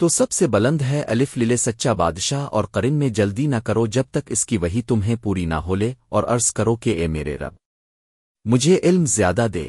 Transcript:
تو سب سے بلند ہے الف للے سچا بادشاہ اور قرن میں جلدی نہ کرو جب تک اس کی وہی تمہیں پوری نہ ہو لے اور عرض کرو کہ اے میرے رب، مجھے علم زیادہ دے۔